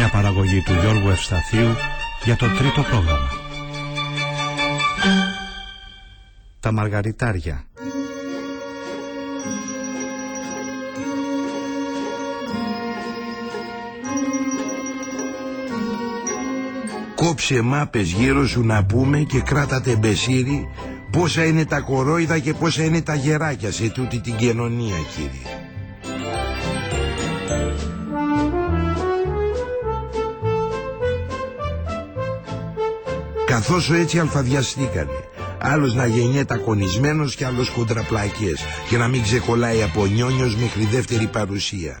Μια παραγωγή του Γιώργου Ευσταθίου για το τρίτο πρόγραμμα. Τα Μαργαριτάρια Κόψε μάπες γύρω σου να πούμε και κράτατε μπεσίρι πόσα είναι τα κορόιδα και πόσα είναι τα γεράκια σε τούτη την κοινωνία κύριε. Καθώς έτσι αλφαδιαστήκανε. Άλλος να γεννιέται ακονισμένος και άλλος κοντραπλακές και να μην ξεκολλάει από νιόνιος μέχρι δεύτερη παρουσία.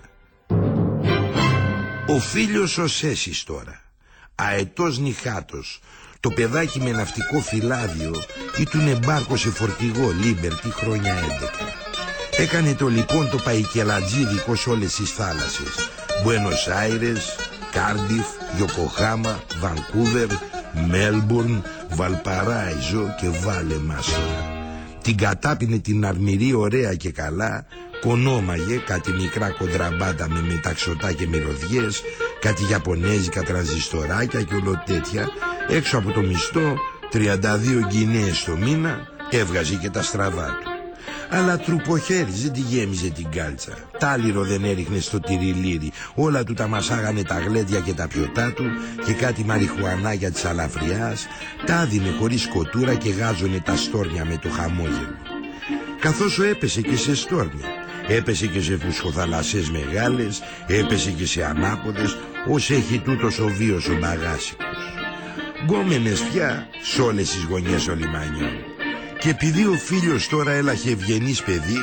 Ο φίλος ο Σέσης τώρα αετός νυχάτος, το παιδάκι με ναυτικό φυλάδιο ήτουν εμπάρκο σε φορτηγό Λίμπερτι χρόνια 11. Έκανε το λοιπόν το παϊκελατζίδικο σε όλες τις θάλασσες. Μπουένος Άιρες, Κάρντιφ, Γιοκοχάμα, Βανκούβερ, Μέλμπουρν, Βαλπαράιζο και Βάλε Μάστορα. Την κατάπινε την αρμυρή ωραία και καλά Κονόμαγε κάτι μικρά κοντραμπάντα με μεταξωτά και μυρωδιές, κάτι γιαπωνέζικα τρανζιστοράκια και όλο τέτοια. Έξω από το μισθό, 32 γκινέες το μήνα, έβγαζε και τα στραβά του. Αλλά τρυποχέρη δεν τη γέμιζε την κάλτσα. Τάλιρο δεν έριχνε στο τυριλίρι. Όλα του τα μασάγανε τα γλέντια και τα πιωτά του και κάτι μαριχουανάκια της αλαφριάς. Τα δίνε χωρίς κοτούρα και γάζωνε τα στόρνια με το χαμόγελο. Καθώς ο έπεσε και σε στόρνια. Έπεσε και σε φουσχοθαλασσές μεγάλες, έπεσε και σε ανάποδες, ως έχει τούτος ο βίος ο μπαγάσικος. Γκόμενες πια σ' όλες τις γωνιές ο λιμάνιων. Και επειδή ο φίλος τώρα έλαχε ευγενής παιδί,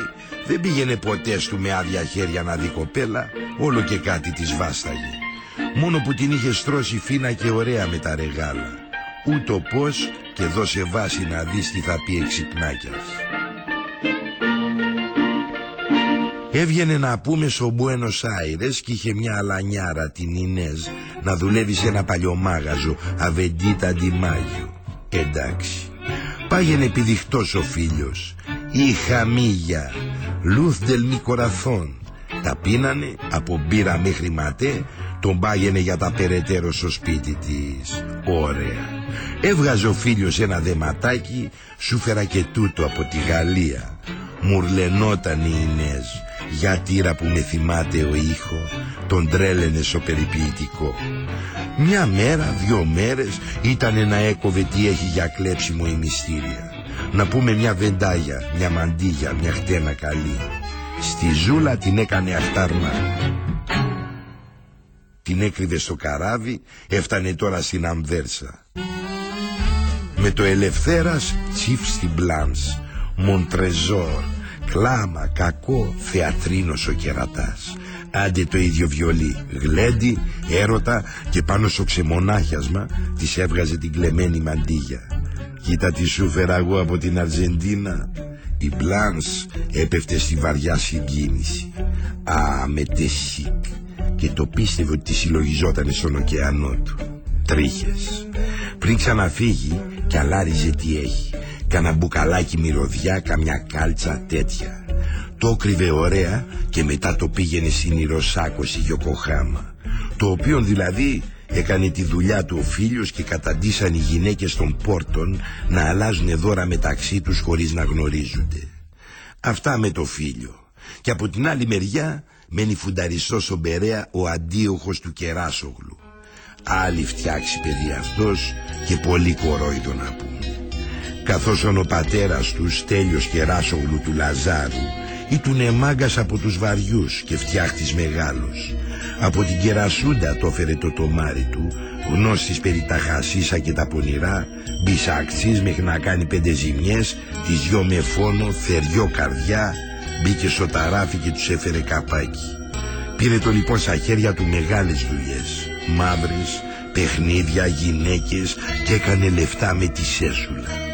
δεν πήγαινε ποτέ του με άδεια χέρια να δει κοπέλα, όλο και κάτι της βάσταγε. Μόνο που την είχε στρώσει φίνα και ωραία με τα ρεγάλα. Ούτω πως και δώσε βάση να δεις τι θα πει εξυπνάκιας. Έβγαινε να πούμε στο Μπουένος Άιρες και είχε μια αλανιάρα την Ινέζ να δουλεύει σε ένα παλιωμάγαζο Αβεντίτα Ντιμάγιο. Εντάξει. Πάγαινε επιδειχτός ο φίλος. Η χαμίγια. Λούθ μη κοραθών. Τα πίνανε από μπύρα μέχρι ματέ τον πάγαινε για τα περαιτέρω στο σπίτι της. Ωραία. Έβγαζε ο φίλος ένα δεματάκι, σου φέρα και τούτο από τη Γαλλία. Μουρλενόταν η Ινέζ για τύρα που με θυμάται ο ήχο τον τρέλαινε στο περιποιητικό. Μια μέρα, δυο μέρες ήταν να έκοβε τι έχει για κλέψιμο η μυστήρια. Να πούμε μια βεντάγια, μια μαντίγια, μια χτένα καλή. Στη ζούλα την έκανε αχτάρμα την έκρυβε στο καράβι έφτανε τώρα στην Αμβέρσα. Με το ελευθέρας τσίφ στην Μπλάνς Μοντρεζόρ Κλάμα, κακό, θεατρίνος ο κερατάς. Άντε το ίδιο βιολί Γλέντι, έρωτα και πάνω στο ξεμονάχιασμα Της έβγαζε την κλεμμένη μαντίγια. Κοίτα τι σου φέρα εγώ από την Αργεντίνα. Η Μπλάνς έπεφτε στη βαριά συγκίνηση. Α, με τεσίκ Και το πίστευε ότι τη συλλογιζόταν στον ωκεανό του. Τρίχες. Πριν ξαναφύγει και αλάριζε τι έχει Κάνα μπουκαλάκι μυρωδιά, καμιά κάλτσα τέτοια. Το κρύβε ωραία και μετά το πήγαινε στην Ιροσάκωση Γιοκοχάμα. Το οποίο δηλαδή έκανε τη δουλειά του ο φίλος και καταντήσαν οι γυναίκες των πόρτων να αλλάζουν δώρα μεταξύ τους χωρίς να γνωρίζονται. Αυτά με το φίλιο. Και από την άλλη μεριά μένει φουνταριστός στον Περέα ο αντίοχος του Κεράσογλου. Άλλη φτιάξει παιδί αυτός και πολύ κορόιδο να πούμε καθώς ο πατέρας του Στέλιος Κεράσογλου του Λαζάρου ήτουνε μάγκας από τους βαριούς και φτιάχτης μεγάλος. Από την Κερασούντα το έφερε το τομάρι του, γνώστης περί τα χασίσα και τα πονηρά, μπισαξής μέχρι να κάνει πέντε ζημιές, τις δυο με φόνο, θεριό καρδιά, μπήκε στο ταράφι και τους έφερε καπάκι. Πήρε το λοιπόν στα χέρια του μεγάλες δουλειές, μαύρες, παιχνίδια, γυναίκες και έκανε λεφτά με τη σέσουλα.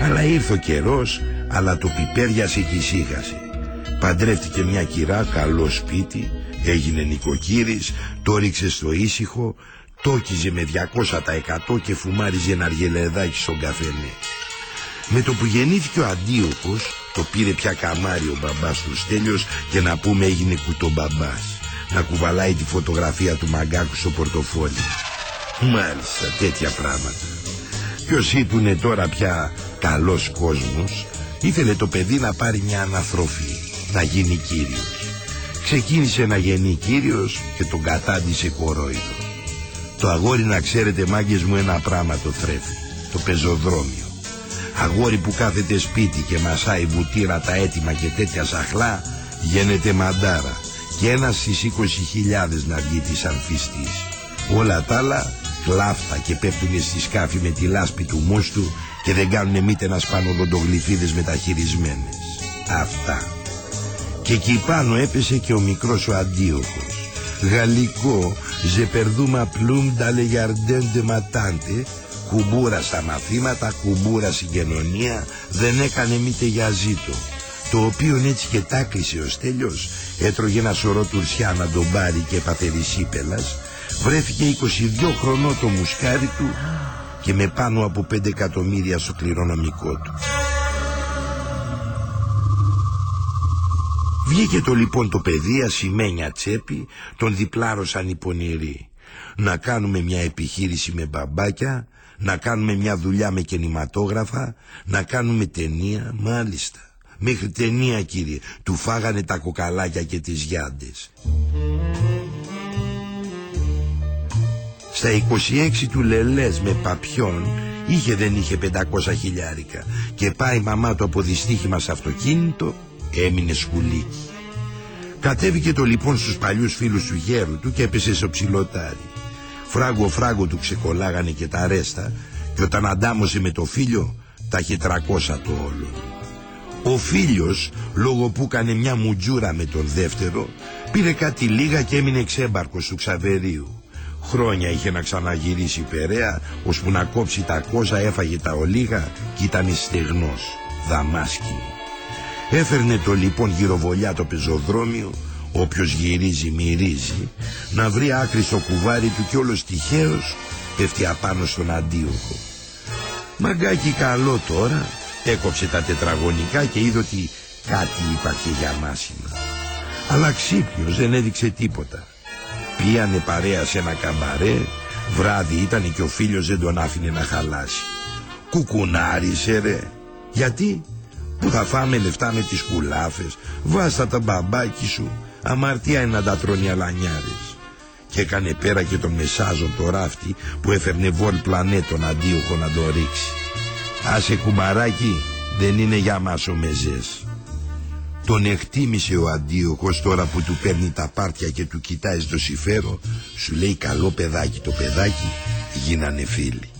Αλλά ήρθε ο καιρός, αλλά το πιπέριασε και ησύχασε. Παντρεύτηκε μια κυρά, καλό σπίτι, έγινε νοικοκύρης, το ρίξε στο ήσυχο, τόκιζε με 200% και φουμάριζε ένα αργελεδάκι στον καφενέ. Με το που γεννήθηκε ο αντίοχος, το πήρε πια καμάρι ο μπαμπάς του Στέλιος και να πούμε έγινε κουτομπαμπάς. Να κουβαλάει τη φωτογραφία του μαγκάκου στο πορτοφόλι. Μάλιστα, τέτοια πράγματα. Ποιος ήπουνε τώρα πια καλός κόσμος, ήθελε το παιδί να πάρει μια αναθροφή, να γίνει κύριος. Ξεκίνησε να γεννεί κύριος και τον κατάντησε κορόιδο. Το αγόρι να ξέρετε μάγκες μου ένα πράγμα το θρέφει, το πεζοδρόμιο. Αγόρι που κάθεται σπίτι και μασάει βουτύρα τα έτοιμα και τέτοια σαχλά, γίνεται μαντάρα και ένας στις 20.000 να βγει της ανθιστής. Όλα τα άλλα κλάφτα και πέφτουνε στη σκάφη με τη λάσπη του μούστου και δεν κάνουνε μήτε να σπάνουν οντογλυφίδες μεταχειρισμένες. Αυτά. Και εκεί πάνω έπεσε και ο μικρός ο αντίοχος. Γαλλικό, ζεπερδούμα πλούμ νταλε γιαρντέν ματάντε, κουμπούρας στα μαθήματα, κουμπούρας στην κοινωνία, δεν έκανε μήτε για ζήτο. Το οποίο έτσι και τάκλισε ο Στέλιος, έτρωγε ένα σωρό τουρσιά να τον πάρει και παθερησίπελας, βρέθηκε 22 χρονό το μουσκάρι του και με πάνω από 5 εκατομμύρια στο κληρονομικό του. Βγήκε το λοιπόν το παιδί ασημένια τσέπη, τον διπλάρωσαν οι πονηροί. Να κάνουμε μια επιχείρηση με μπαμπάκια, να κάνουμε μια δουλειά με κινηματόγραφα, να κάνουμε ταινία, μάλιστα. Μέχρι ταινία κύριε, του φάγανε τα κοκαλάκια και τις γιάντες. Στα 26 του λελές με παπιόν είχε δεν είχε 500 χιλιάρικα και πάει η μαμά του από δυστύχημα σε αυτοκίνητο έμεινε σκουλίκι. Κατέβηκε το λοιπόν στους παλιούς φίλους του γέρου του και έπεσε στο ψηλοτάρι. Φράγκο φράγκο του ξεκολλάγανε και τα ρέστα και όταν αντάμωσε με το φίλιο τα είχε τρακόσα το όλο. Ο φίλιος, λόγω που έκανε μια μουτζούρα με τον δεύτερο, πήρε κάτι λίγα και έμεινε ξέμπαρκος του Ξαβερίου. Χρόνια είχε να ξαναγυρίσει Περαία, ώσπου να κόψει τα κόσα έφαγε τα ολίγα και ήταν στεγνός, δαμάσκι. Έφερνε το λοιπόν γυροβολιά το πεζοδρόμιο, όποιος γυρίζει μυρίζει, να βρει άκρη στο κουβάρι του κι όλος τυχαίος πέφτει απάνω στον αντίοχο. Μαγκάκι καλό τώρα, έκοψε τα τετραγωνικά και είδε ότι κάτι υπάρχει για μάσιμα. Αλλά ξύπνιος δεν έδειξε τίποτα. Πίανε παρέα σε ένα καμπαρέ, βράδυ ήταν και ο φίλος δεν τον άφηνε να χαλάσει. Κουκουνάρισε ρε. Γιατί; Που θα φάμε λεφτά με τις κουλάφες, βάστα τα μπαμπάκι σου, αμαρτία είναι να τα τρώνει αλανιάρες. Και έκανε πέρα και τον μεσάζον το ράφτη που έφερνε βόλ πλανέτον αντίοχο να το ρίξει. Άσε κουμπαράκι, δεν είναι για μας ο μεζές. Τον εκτίμησε ο αντίοχος τώρα που του παίρνει τα πάρτια και του κοιτάει στο συμφέρο. Σου λέει καλό παιδάκι το παιδάκι, γίνανε φίλοι.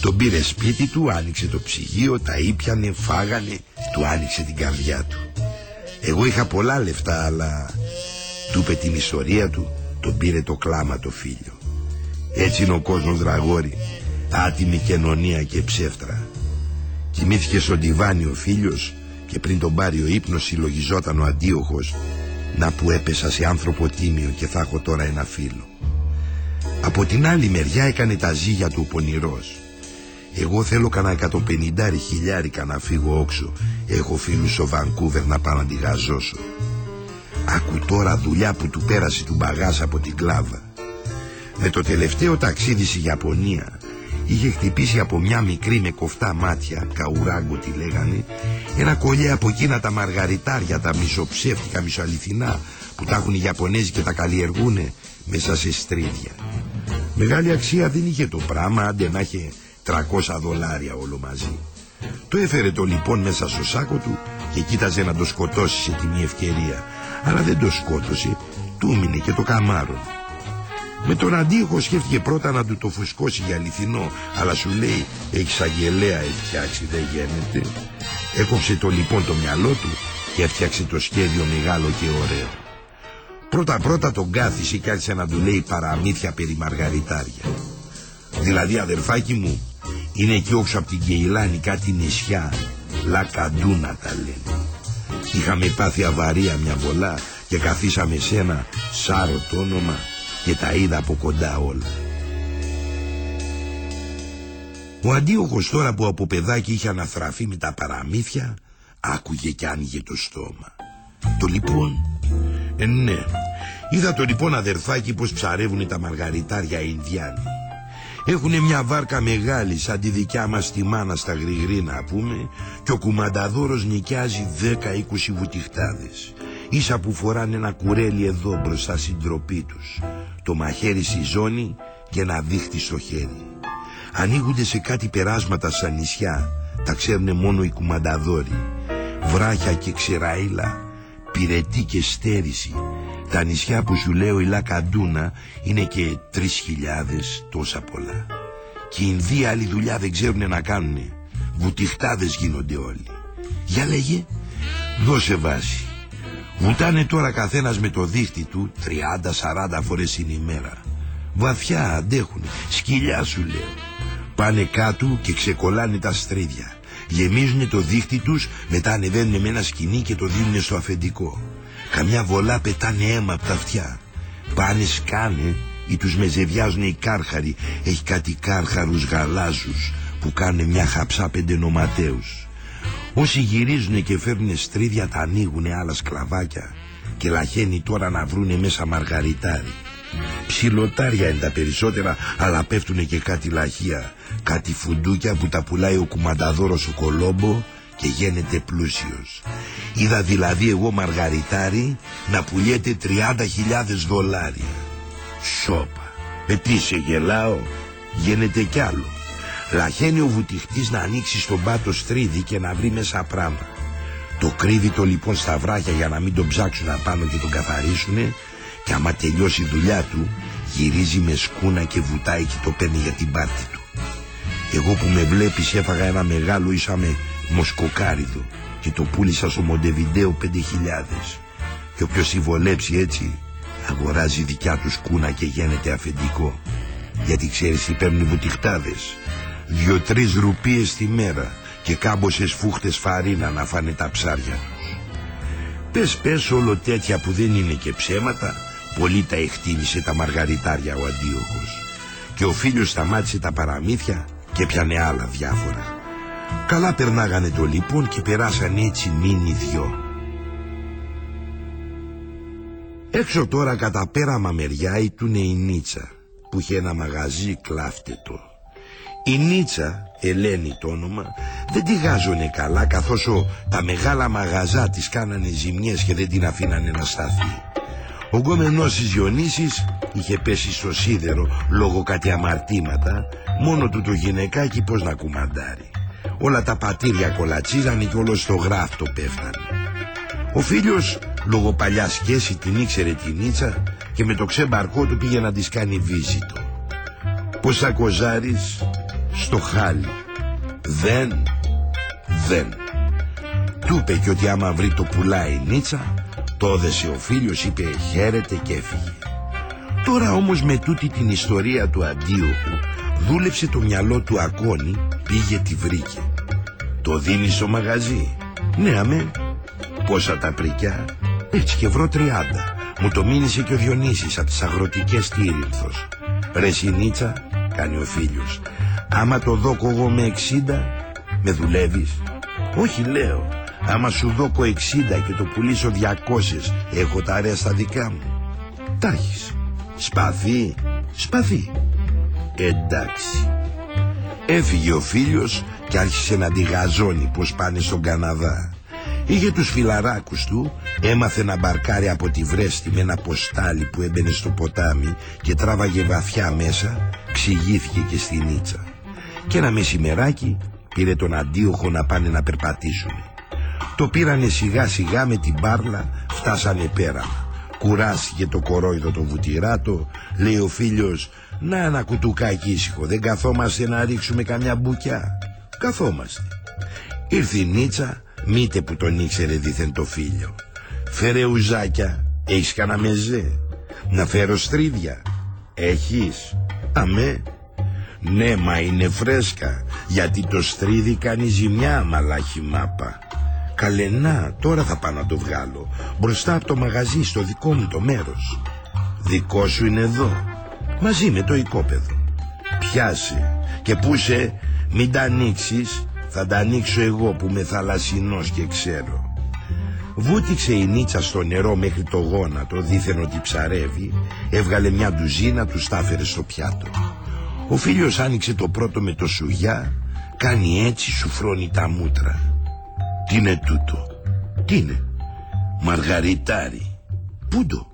Τον πήρε σπίτι του, άνοιξε το ψυγείο, τα ήπιανε, φάγανε, του άνοιξε την καρδιά του. Εγώ είχα πολλά λεφτά, αλλά του είπε την ιστορία του, τον πήρε το κλάμα το φίλιο. Έτσι είναι ο κόσμος δραγόρι, άτιμη κοινωνία και ψεύτρα. Κοιμήθηκε στον τιβάνι ο φίλιος και πριν τον πάρει ο ύπνος συλλογιζόταν ο αντίοχος να που έπεσα σε άνθρωπο τίμιο και θα έχω τώρα ένα φίλο. Από την άλλη μεριά έκανε τα ζύγια του ο πονηρός. Εγώ θέλω κανένα 150 χιλιάρικα να φύγω όξω. Έχω φίλους στο Βανκούβερ να πάω να τη γαζώσω. Άκου τώρα δουλειά που του πέρασε του μπαγάς από την κλάβα. Με το τελευταίο ταξίδι στη Ιαπωνία είχε χτυπήσει από μια μικρή με κοφτά μάτια, καουράγκο τη λέγανε, ένα κολλιέ από εκείνα τα μαργαριτάρια, τα μισοψεύτικα, μισοαληθινά, που τα έχουν οι Ιαπωνέζοι και τα καλλιεργούνε μέσα σε στρίδια. Μεγάλη αξία δεν είχε το πράγμα, άντε να είχε 300 δολάρια όλο μαζί. Το έφερε το λοιπόν μέσα στο σάκο του και κοίταζε να το σκοτώσει σε τιμή ευκαιρία. Αλλά δεν το σκότωσε, του μείνε και το καμάρο. Με τον αντίχο σκέφτηκε πρώτα να του το φουσκώσει για αληθινό, αλλά σου λέει έχεις αγγελέα φτιάξει δεν γίνεται. Έκοψε το λοιπόν το μυαλό του και έφτιαξε το σχέδιο μεγάλο και ωραίο. Πρώτα πρώτα τον κάθισε και άρχισε να του λέει παραμύθια περί μαργαριτάρια. Δηλαδή αδερφάκι μου είναι εκεί όξω από την Κεϊλάνη κάτι νησιά Λακαντούνα τα λένε Είχαμε πάθει αβαρία μια βολά και καθίσαμε σε ένα σάρο το όνομα και τα είδα από κοντά όλα. Ο αντίοχος τώρα που από παιδάκι είχε αναθραφεί με τα παραμύθια άκουγε και άνοιγε το στόμα. Το λοιπόν, ε ναι, είδα το λοιπόν αδερφάκι πως ψαρεύουν τα μαργαριτάρια Ινδιάνοι. Έχουνε μια βάρκα μεγάλη σαν τη δικιά μας τη μάνα στα γρηγρή να πούμε και ο κουμανταδόρος νοικιάζει 10-20 βουτυχτάδες ίσα που φοράνε ένα κουρέλι εδώ μπροστά στην τροπή τους το μαχαίρι στη ζώνη και ένα δίχτυ στο χέρι ανοίγονται σε κάτι περάσματα σαν νησιά τα ξέρουν μόνο οι κουμανταδόροι βράχια και ξεραίλα πυρετή και στέρηση τα νησιά που σου λέω η Λακαντούνα είναι και τρεις χιλιάδες τόσα πολλά. Και οι Ινδοί άλλη δουλειά δεν ξέρουν να κάνουν. Βουτυχτάδες γίνονται όλοι. Για λέγε, δώσε βάση. Βουτάνε τώρα καθένας με το δίχτυ του 30-40 φορές την ημέρα. Βαθιά αντέχουν, σκυλιά σου λέω. Πάνε κάτω και ξεκολλάνε τα στρίδια. Γεμίζουν το δίχτυ τους, μετά ανεβαίνουν με ένα σκηνή και το δίνουν στο αφεντικό. Καμιά βολά πετάνε αίμα από τα αυτιά. Πάνε σκάνε ή τους μεζεβιάζουν οι κάρχαροι. Έχει κάτι κάρχαρους γαλάζους που κάνουν μια χαψά πέντε νοματέους. Όσοι γυρίζουν και φέρνουν στρίδια τα ανοίγουν άλλα σκλαβάκια και λαχαίνει τώρα να βρούνε μέσα μαργαριτάρι. Ψιλοτάρια είναι τα περισσότερα αλλά πέφτουνε και κάτι λαχεία Κάτι φουντούκια που τα πουλάει ο κουμανταδόρος ο Κολόμπο και γίνεται πλούσιος. Είδα δηλαδή εγώ μαργαριτάρι να πουλιέται 30.000 δολάρια. Σόπα. Με τι σε γελάω. Γίνεται κι άλλο. Λαχαίνει ο βουτυχτής να ανοίξει στον πάτο στρίδι και να βρει μέσα πράμα. Το κρύβει το λοιπόν στα βράχια για να μην τον ψάξουν απάνω και τον καθαρίσουνε και άμα τελειώσει η δουλειά του γυρίζει με σκούνα και βουτάει και το παίρνει για την πάρτη του. Εγώ που με βλέπεις έφαγα ένα μεγάλο ίσαμε μοσκοκάριδο και το πούλησα στο Μοντεβιντέο πέντε χιλιάδες. Και όποιος συμβολέψει έτσι αγοράζει δικιά του σκούνα και γίνεται αφεντικό. Γιατί ξέρεις τι παίρνουν οι βουτυχτάδες; Δυο-τρεις ρουπίες τη μέρα και κάμποσες φούχτες φαρίνα να φάνε τα ψάρια τους. Πες πες όλο τέτοια που δεν είναι και ψέματα, πολύ τα εκτίμησε τα μαργαριτάρια ο αντίοχος. Και ο φίλος σταμάτησε τα παραμύθια και πιανε άλλα διάφορα. Καλά περνάγανε το λοιπόν και περάσαν έτσι μήνυ δυο. Έξω τώρα κατά πέραμα μεριά ήτουνε η Νίτσα που είχε ένα μαγαζί κλάφτετο. Η Νίτσα, Ελένη το όνομα, δεν τη γάζωνε καλά καθώς τα μεγάλα μαγαζά της κάνανε ζημιές και δεν την αφήνανε να σταθεί. Ο γκόμενός της Διονύσης είχε πέσει στο σίδερο λόγω κάτι αμαρτήματα, μόνο του το γυναικάκι πως να κουμαντάρει. Όλα τα πατήρια κολατσίζανε και όλο στο γράφτο πέφτανε. Ο φίλος λόγω παλιά σχέση την ήξερε την Ίτσα και με το ξέμπαρκό του πήγε να της κάνει βίζιτο. Πως θα κοζάρεις στο χάλι. Δεν, δεν. Του είπε και ότι άμα βρει το πουλάει η Νίτσα, το έδεσε ο φίλος, είπε χαίρετε και έφυγε. Τώρα όμως με τούτη την ιστορία του αντίοχου δούλεψε το μυαλό του ακόνη, πήγε τη βρήκε. Το δίνει στο μαγαζί. Ναι αμέ. Πόσα τα πρικιά. Έτσι και βρω τριάντα. Μου το μήνυσε και ο Διονύσης από τις αγροτικές τύρινθος. Ρε Σινίτσα, κάνει ο φίλος. Άμα το δώκω εγώ με εξήντα, με δουλεύεις. Όχι λέω. Άμα σου δώκω εξήντα και το πουλήσω διακόσιες, έχω τα αρέα στα δικά μου. Τα Σπαθί, σπαθί. Εντάξει. Έφυγε ο φίλος και άρχισε να τη γαζώνει πως πάνε στον Καναδά. Είχε τους φιλαράκους του, έμαθε να μπαρκάρει από τη Βρέστη με ένα ποστάλι που έμπαινε στο ποτάμι και τράβαγε βαθιά μέσα, ξηγήθηκε και στη Νίτσα. Και ένα μεσημεράκι πήρε τον αντίοχο να πάνε να περπατήσουν. Το πήρανε σιγά σιγά με την μπάρλα, φτάσανε πέρα. Κουράστηκε το κορόιδο το βουτυράτο, λέει ο φίλος, να ένα κουτουκάκι ήσυχο, δεν καθόμαστε να ρίξουμε καμιά μπουκιά. Καθόμαστε. Ήρθε η Νίτσα, μήτε που τον ήξερε δίθεν το φίλιο. Φέρε ουζάκια, Έχεις κανένα μεζέ; Να φέρω στρίδια. Έχεις; Αμέ. Ναι, μα είναι φρέσκα. Γιατί το στρίδι κάνει ζημιά, μαλάχη μάπα. Καλενά, τώρα θα πάω να το βγάλω. Μπροστά από το μαγαζί, στο δικό μου το μέρος. Δικό σου είναι εδώ. Μαζί με το οικόπεδο. Πιάσε. Και πού σε, μην τα ανοίξεις. Θα τα ανοίξω εγώ που είμαι θαλασσινός και ξέρω. Βούτυξε η νίτσα στο νερό μέχρι το γόνατο, δίθεν ότι ψαρεύει, έβγαλε μια ντουζίνα, τους στάφερε στο πιάτο. Ο φίλιος άνοιξε το πρώτο με το σουγιά, κάνει έτσι, σου φρώνει τα μούτρα. Τι είναι τούτο, τι είναι, μαργαριτάρι. Πού το,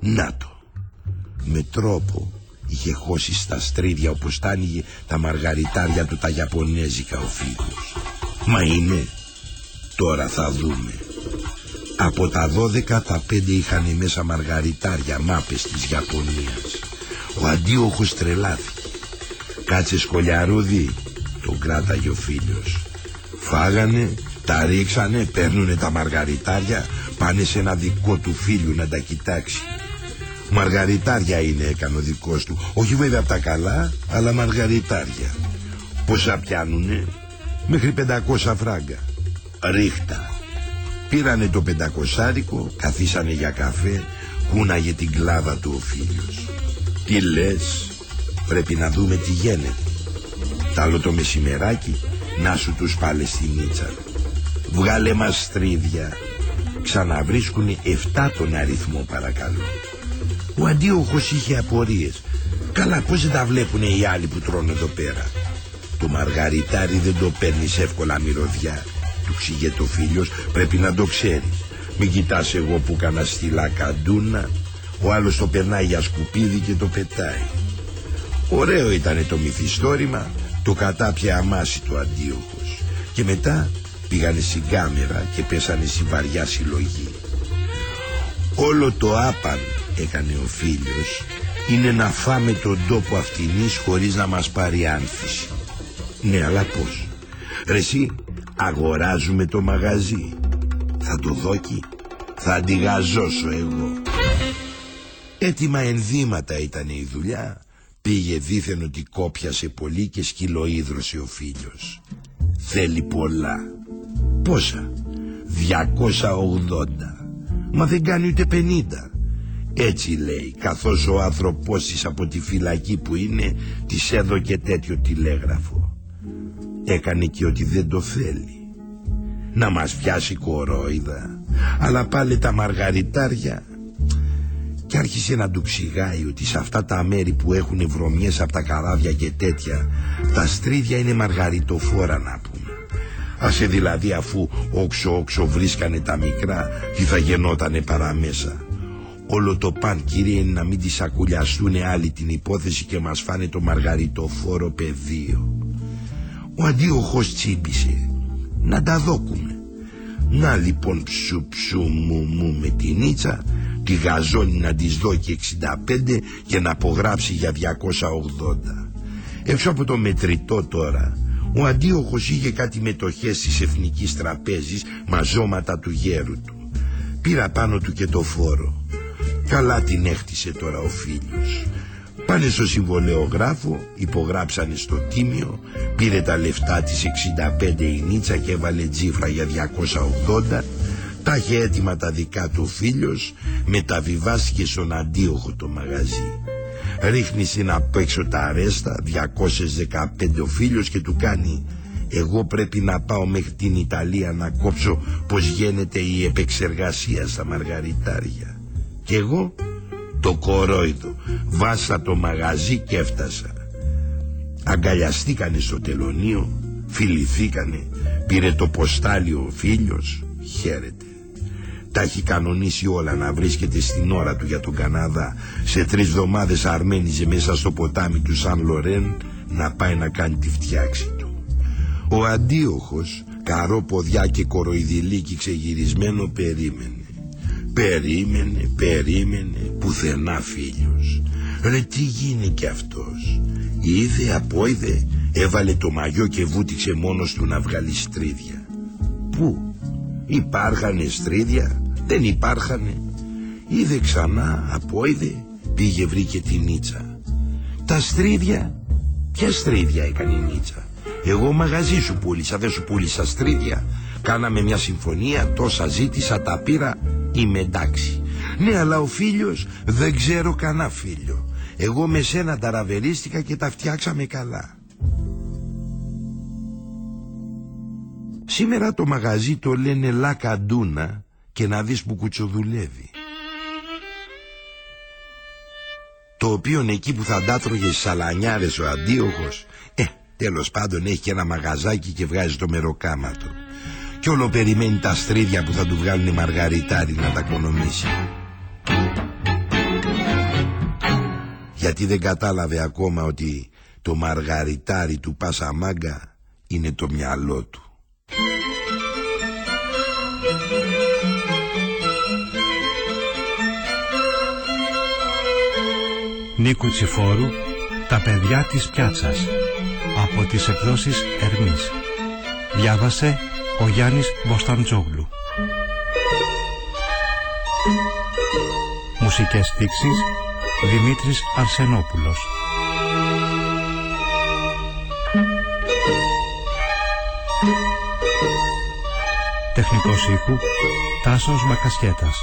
να το. Με τρόπο είχε χώσει στα στρίδια όπως τα άνοιγε τα μαργαριτάρια του τα Ιαπωνέζικα ο φίλος. Μα είναι, τώρα θα δούμε. Από τα δώδεκα τα πέντε είχαν μέσα μαργαριτάρια μάπες της Ιαπωνίας. Ο αντίοχος τρελάθηκε. Κάτσε σκολιαρούδι, τον κράταγε ο φίλος. Φάγανε, τα ρίξανε, παίρνουνε τα μαργαριτάρια, πάνε σε ένα δικό του φίλου να τα κοιτάξει. Μαργαριτάρια είναι έκανε ο δικός του. Όχι βέβαια από τα καλά, αλλά μαργαριτάρια. Πόσα πιάνουνε, μέχρι 500 φράγκα. Ρίχτα. Πήρανε το πεντακοσάρικο, καθίσανε για καφέ, κούναγε την κλάδα του ο φίλος. Τι λες, πρέπει να δούμε τι γίνεται. Τ' άλλο το μεσημεράκι, να σου τους πάλε στη νίτσα. Βγάλε μας στρίδια. Ξαναβρίσκουνε 7 τον αριθμό παρακαλώ. Ο αντίοχος είχε απορίες. Καλά πώς δεν τα βλέπουνε οι άλλοι που τρώνε εδώ πέρα; Το μαργαριτάρι δεν το παίρνεις εύκολα μυρωδιά του ξηγέ το φίλος πρέπει να το ξέρεις μην κοιτάς εγώ που κάνα στη λακαντούνα ο άλλος το περνάει για σκουπίδι και το πετάει ωραίο ήταν το μυθιστόρημα το κατάπια αμάση του αντίοχος και μετά πήγανε στην κάμερα και πέσανε στη βαριά συλλογή. Όλο το άπαν έκανε ο φίλος είναι να φάμε τον τόπο αυτινής χωρίς να μας πάρει άνθηση. Ναι αλλά πως Ρε εσύ Αγοράζουμε το μαγαζί. Θα το δώκει Θα αντιγαζώσω εγώ. Έτοιμα ενδύματα ήταν η δουλειά Πήγε δίθεν ότι κόπιασε πολύ και σκυλοίδρωσε ο φίλος Θέλει πολλά. Πόσα; 280 Μα δεν κάνει ούτε 50 έτσι λέει καθώς ο άνθρωπός της από τη φυλακή που είναι της έδωκε τέτοιο τηλέγραφο. Έκανε και ότι δεν το θέλει. Να μας πιάσει κορόιδα, αλλά πάλι τα μαργαριτάρια και άρχισε να του ξηγάει ότι σε αυτά τα μέρη που έχουν βρωμιές από τα καράβια και τέτοια τα στρίδια είναι μαργαριτοφόρα να πούμε. Άσε δηλαδή αφού όξο όξο βρίσκανε τα μικρά τι θα γεννότανε παραμέσα. Όλο το παν κύριε είναι να μην τη σακουλιαστούν άλλοι την υπόθεση και μας φάνε το μαργαριτοφόρο πεδίο. Ο αντίοχος τσίπησε Να τα δόκουμε Να λοιπόν ψου ψου μου μου με την νίτσα Τη γαζόνι να της δώσει 65 Και να απογράψει για 280 Έξω από το μετρητό τώρα. Ο αντίοχος είχε κάτι μετοχές της Εθνικής Τραπέζης Μαζώματα του γέρου του. Πήρα πάνω του και το φόρο. Καλά την έχτισε τώρα ο φίλος. Πάνε στο συμβολεογράφο, υπογράψανε στο τίμιο, πήρε τα λεφτά της 65 η Νίτσα και έβαλε τζίφρα για 280, τα είχε έτοιμα τα δικά του φίλος, μεταβιβάστηκε στον αντίοχο το μαγαζί. Ρίχνει στην απ' έξω τα αρέστα, 215 ο φίλος και του κάνει «Εγώ πρέπει να πάω μέχρι την Ιταλία να κόψω πως γίνεται η επεξεργασία στα μαργαριτάρια». Και εγώ το κορόιδο βάσα το μαγαζί και έφτασα αγκαλιαστήκανε στο τελωνίο φιληθήκανε πήρε το ποστάλιο ο φίλος χαίρεται τα έχει κανονίσει όλα να βρίσκεται στην ώρα του για τον Καναδά σε τρεις εβδομάδες αρμένιζε μέσα στο ποτάμι του Σαν Λορέν να πάει να κάνει τη φτιάξη του ο αντίοχος καρό ποδιά και κοροϊδηλίκι ξεγυρισμένο περίμενε Περίμενε, περίμενε, πουθενά φίλος. Ρε τι γίνει κι αυτός; Είδε, απόειδε, έβαλε το μαγιό και βούτυξε μόνος του να βγάλει στρίδια. Πού, υπάρχανε στρίδια, δεν υπάρχανε. Είδε ξανά, απόειδε, πήγε βρήκε τη Νίτσα. Τα στρίδια, ποια στρίδια έκανε η Νίτσα; Εγώ μαγαζί σου πούλησα, δεν σου πούλησα στρίδια. Κάναμε μια συμφωνία, τόσα ζήτησα, τα πήρα, είμαι εντάξει. Ναι, αλλά ο φίλιος δεν ξέρω κανένα φίλιο. Εγώ με σένα ταραβερίστηκα και τα φτιάξαμε καλά. Σήμερα το μαγαζί το λένε Λακαντούνα και να δεις που κουτσοδουλεύει. Το οποίο εκεί που θα αντάτρωγε στις σαλανιάρες ο αντίοχος, ε, τέλος πάντων έχει και ένα μαγαζάκι και βγάζει το μεροκάματο. Κι όλο περιμένει τα στρίδια που θα του βγάλουν οι μαργαριτάρι να τα κονομήσει. Γιατί δεν κατάλαβε ακόμα ότι το μαργαριτάρι του Πασαμάγκα είναι το μυαλό του. Νίκου Τσιφόρου «Τα παιδιά της πιάτσας» από τις εκδόσεις Ερμής. Διάβασε ο Γιάννης Μποσταντζόγλου. Μουσικές στίξεις Δημήτρης Αρσενόπουλος. Τεχνικός ήχου Τάσος Μακασχέτας.